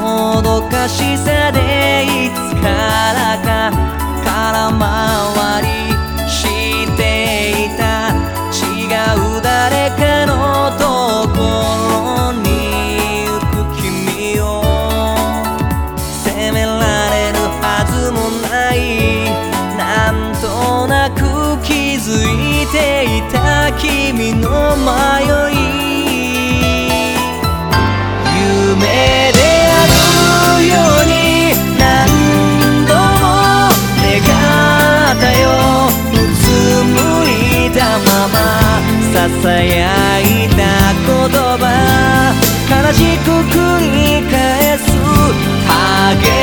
もどかしさでていた君の迷い夢であるように何度も願ったようつむいたままささやいた言葉悲しく繰り返す励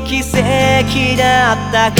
奇跡だったか。